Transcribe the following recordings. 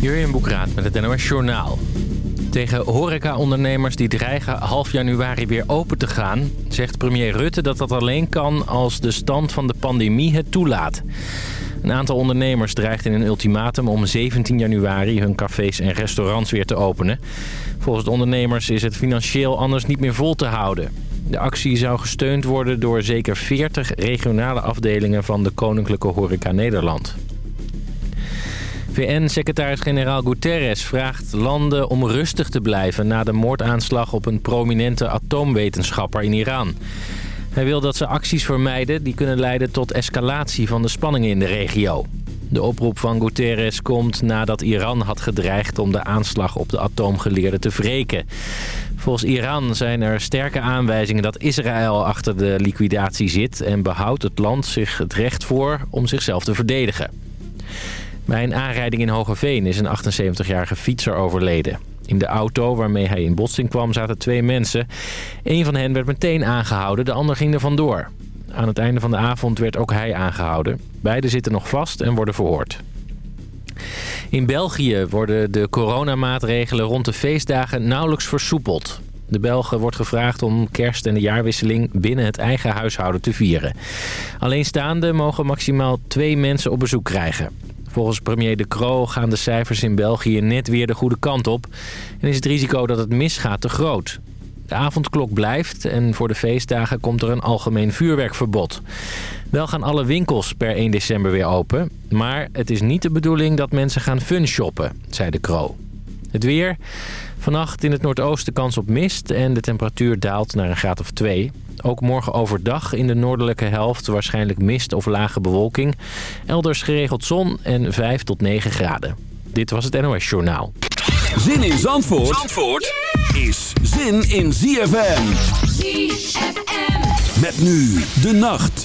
Jurjen Boekraat met het NOS Journaal. Tegen horecaondernemers die dreigen half januari weer open te gaan... zegt premier Rutte dat dat alleen kan als de stand van de pandemie het toelaat. Een aantal ondernemers dreigt in een ultimatum om 17 januari hun cafés en restaurants weer te openen. Volgens de ondernemers is het financieel anders niet meer vol te houden. De actie zou gesteund worden door zeker 40 regionale afdelingen van de Koninklijke Horeca Nederland. VN-secretaris-generaal Guterres vraagt landen om rustig te blijven... na de moordaanslag op een prominente atoomwetenschapper in Iran. Hij wil dat ze acties vermijden die kunnen leiden tot escalatie van de spanningen in de regio. De oproep van Guterres komt nadat Iran had gedreigd om de aanslag op de atoomgeleerden te wreken. Volgens Iran zijn er sterke aanwijzingen dat Israël achter de liquidatie zit... en behoudt het land zich het recht voor om zichzelf te verdedigen. Bij een aanrijding in Hogeveen is een 78-jarige fietser overleden. In de auto waarmee hij in botsing kwam zaten twee mensen. Een van hen werd meteen aangehouden, de ander ging er vandoor. Aan het einde van de avond werd ook hij aangehouden. Beiden zitten nog vast en worden verhoord. In België worden de coronamaatregelen rond de feestdagen nauwelijks versoepeld. De Belgen wordt gevraagd om kerst en de jaarwisseling binnen het eigen huishouden te vieren. Alleenstaande mogen maximaal twee mensen op bezoek krijgen. Volgens premier De Croo gaan de cijfers in België net weer de goede kant op... en is het risico dat het misgaat te groot. De avondklok blijft en voor de feestdagen komt er een algemeen vuurwerkverbod. Wel gaan alle winkels per 1 december weer open... maar het is niet de bedoeling dat mensen gaan funshoppen, zei De Croo. Het weer... Vannacht in het noordoosten kans op mist en de temperatuur daalt naar een graad of 2. Ook morgen overdag in de noordelijke helft waarschijnlijk mist of lage bewolking. Elders geregeld zon en 5 tot 9 graden. Dit was het NOS Journaal. Zin in Zandvoort, Zandvoort is zin in ZFM. ZFM. Met nu de nacht.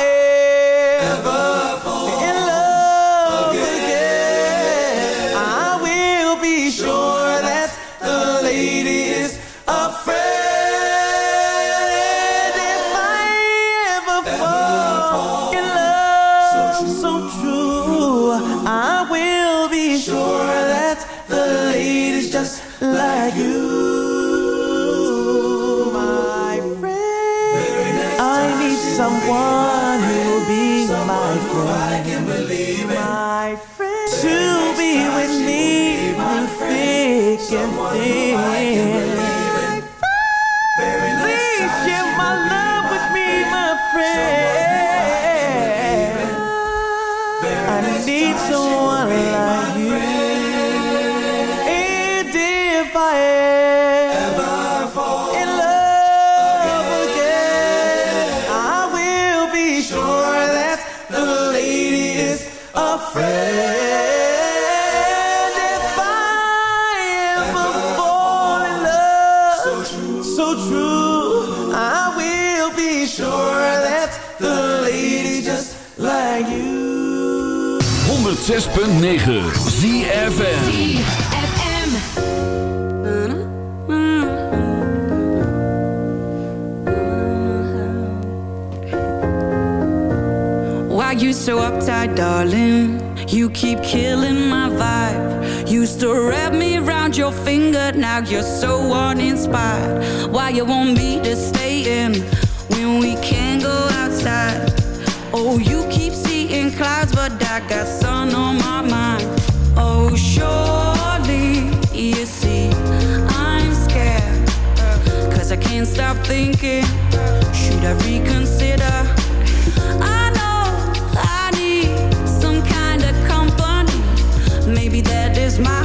है sure that the lady just like you. 106.9 Why you so uptight, darling You keep killing my vibe Used to wrap me around your finger Now you're so uninspired Why you want me to stay in and we can't go outside Oh, you keep seeing clouds, but I got sun on my mind Oh, surely you see I'm scared Cause I can't stop thinking Should I reconsider? I know I need some kind of company Maybe that is my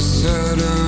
sudden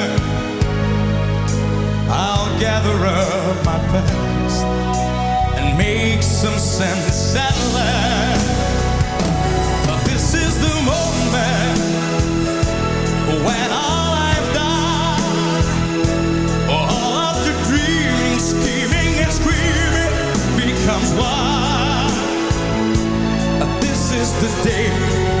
I'll gather up my past and make some sense at last. But this is the moment when I becomes why This is the day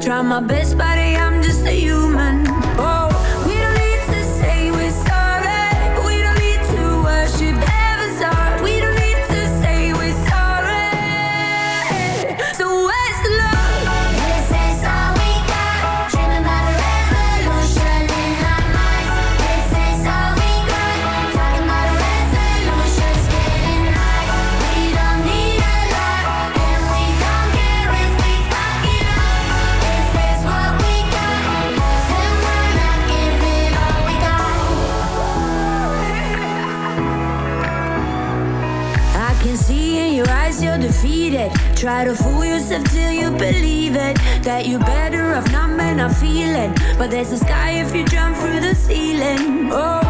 Try my best, buddy, I'm just a human Try to fool yourself till you believe it. That you're better off not and not feeling. But there's a sky if you jump through the ceiling. Oh.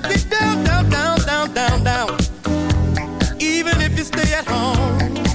should down, down, down, down, down, down. Even if you stay at home.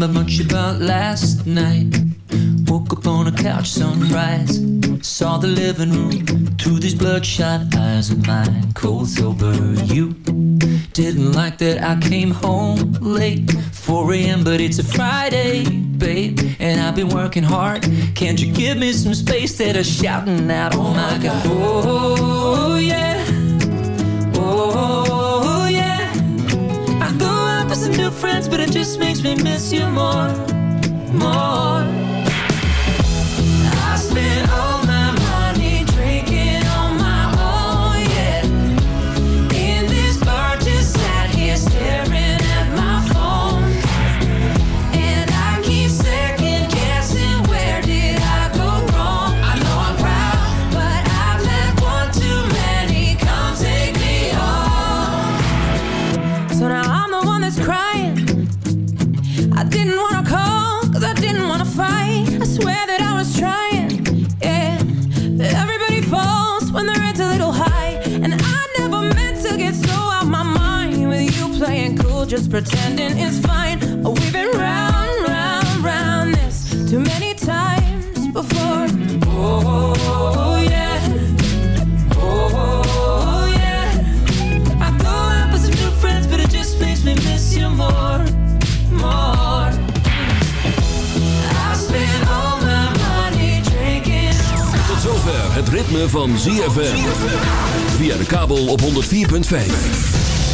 remember much about last night. Woke up on a couch, sunrise. Saw the living room through these bloodshot eyes of mine. Cold sober, you didn't like that I came home late, 4 a.m. But it's a Friday, babe, and I've been working hard. Can't you give me some space that are shouting out? Oh my God! Oh, but it just makes me miss you more, more. I all pretending is fine. Oh, we've been round, round, round this too many times before. Oh, yeah. Oh, yeah. I thought I was new friends, but it just makes me miss you more, I spent all my money drinking. Tot zover het ritme van ZFM. Via de kabel op 104.5.